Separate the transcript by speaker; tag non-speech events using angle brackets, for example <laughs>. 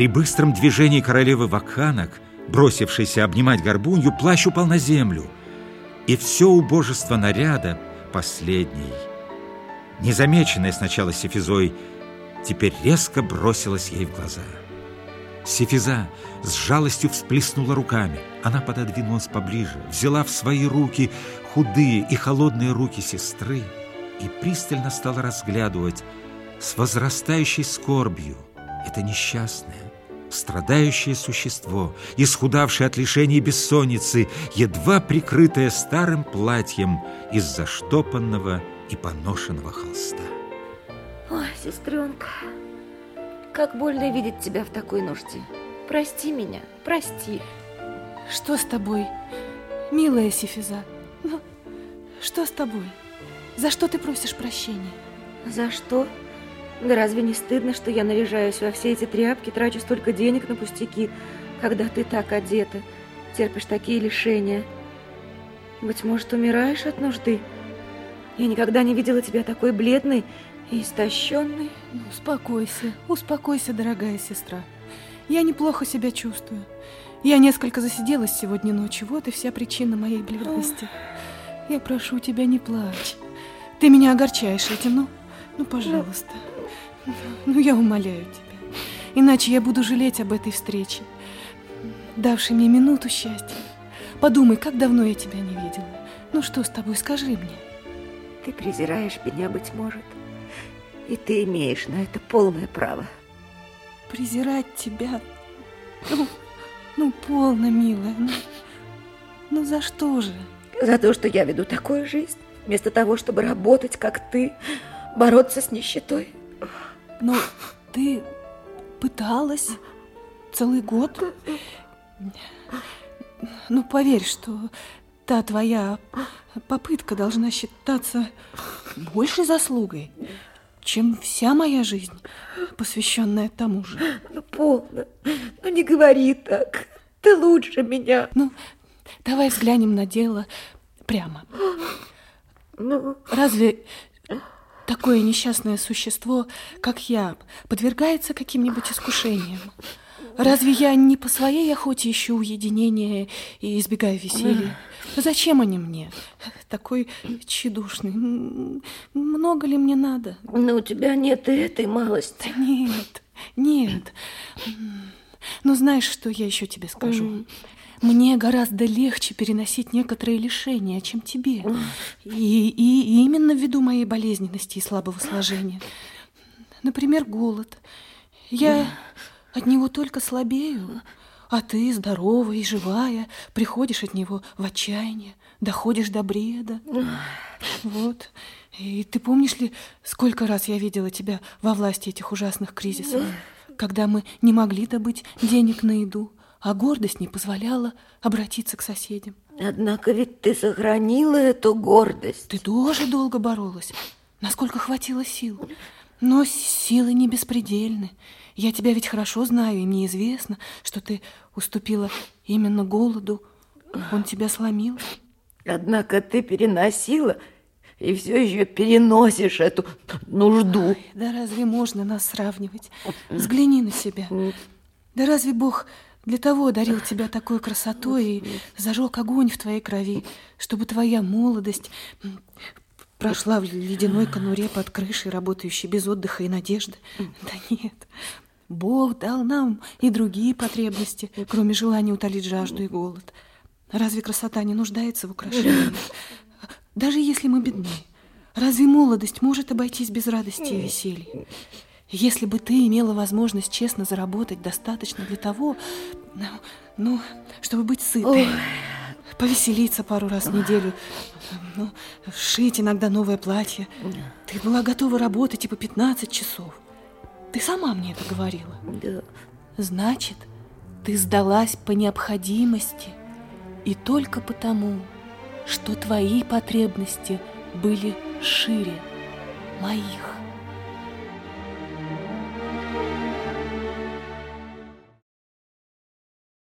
Speaker 1: При быстром движении королевы Вакханок, бросившейся обнимать горбунью, плащ упал на землю, и все убожество наряда, последний, незамеченное сначала Сефизой, теперь резко бросилось ей в глаза. Сефиза с жалостью всплеснула руками. Она пододвинулась поближе, взяла в свои руки худые и холодные руки сестры и пристально стала разглядывать с возрастающей скорбью это несчастное, страдающее существо, исхудавшее от лишений и бессонницы, едва прикрытое старым платьем из заштопанного и поношенного холста.
Speaker 2: Ой, сестренка, как больно видеть тебя в такой нужде. Прости меня, прости.
Speaker 3: Что с тобой, милая Сифиза? Ну, что с тобой? За что ты просишь прощения?
Speaker 2: За что? Да разве не стыдно, что я наряжаюсь во все эти тряпки, трачу столько денег на пустяки, когда ты так одета, терпишь такие лишения? Быть может, умираешь от нужды? Я никогда не видела тебя такой бледной и истощенной.
Speaker 3: Ну, успокойся, успокойся, дорогая сестра. Я неплохо себя чувствую. Я несколько засиделась сегодня ночью, вот и вся причина моей бледности. Я прошу тебя, не плачь. Ты меня огорчаешь этим, ну, ну, пожалуйста. <laughs> Ну, я умоляю тебя. Иначе я буду жалеть об этой встрече, давшей мне минуту счастья. Подумай, как давно я тебя не видела. Ну, что с тобой, скажи мне.
Speaker 2: Ты презираешь меня, быть может, и ты имеешь на это полное право.
Speaker 3: Презирать тебя? Ну, ну полно, милая. Ну, ну за что же?
Speaker 2: За то, что я веду такую жизнь, вместо того, чтобы работать, как ты, бороться с нищетой.
Speaker 3: Но ты пыталась целый год? Ну, поверь, что та твоя попытка должна считаться большей заслугой, чем вся моя жизнь, посвященная тому же.
Speaker 2: Ну, полно. Ну, не говори так. Ты лучше меня.
Speaker 3: Ну, давай взглянем на дело прямо. Ну? Разве такое несчастное существо, как я, подвергается каким-нибудь искушениям? Разве я не по своей охоте ищу уединения и избегаю веселья? Зачем они мне? Такой тщедушный. Много ли мне надо?
Speaker 2: Но у тебя нет и этой малости.
Speaker 3: Нет, нет. Но знаешь, что я еще тебе скажу? Мне гораздо легче переносить некоторые лишения, чем тебе. И, и именно ввиду моей болезненности и слабого сложения. Например, голод. Я от него только слабею. А ты, здоровая и живая, приходишь от него в отчаяние, доходишь до бреда. Вот. И ты помнишь ли, сколько раз я видела тебя во власти этих ужасных кризисов, когда мы не могли добыть денег на еду, а гордость не позволяла обратиться к соседям.
Speaker 2: Однако ведь ты сохранила эту гордость.
Speaker 3: Ты тоже долго боролась, насколько хватило сил. Но силы не беспредельны. Я тебя ведь хорошо знаю, и мне известно, что ты уступила именно голоду. Он тебя сломил.
Speaker 2: Однако ты переносила и все еще переносишь эту нужду. Ой,
Speaker 3: да разве можно нас сравнивать? Взгляни на себя. Да разве Бог для того одарил тебя такой красотой и зажег огонь в твоей крови, чтобы твоя молодость прошла в ледяной конуре под крышей, работающей без отдыха и надежды? Да нет, Бог дал нам и другие потребности, кроме желания утолить жажду и голод. Разве красота не нуждается в украшениях? Даже если мы бедны, разве молодость может обойтись без радости и веселья? Если бы ты имела возможность честно заработать достаточно для того, ну, чтобы быть сытой, Ой. повеселиться пару раз в неделю, ну, шить иногда новое платье, ты была готова работать и по 15 часов. Ты сама мне это говорила.
Speaker 2: Да.
Speaker 3: Значит, ты сдалась по необходимости и только потому, что твои потребности были шире моих.